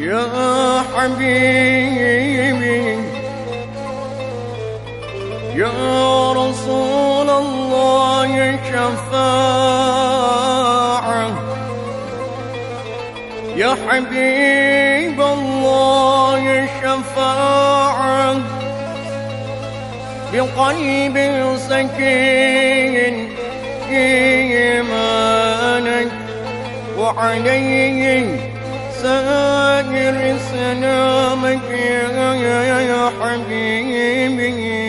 يا حبيبي. يا رسول الله شفاعة. يا حبيب الله شفاعة. بقلب سكين إيمانك وعليه سائر سلامك يا حبيبي.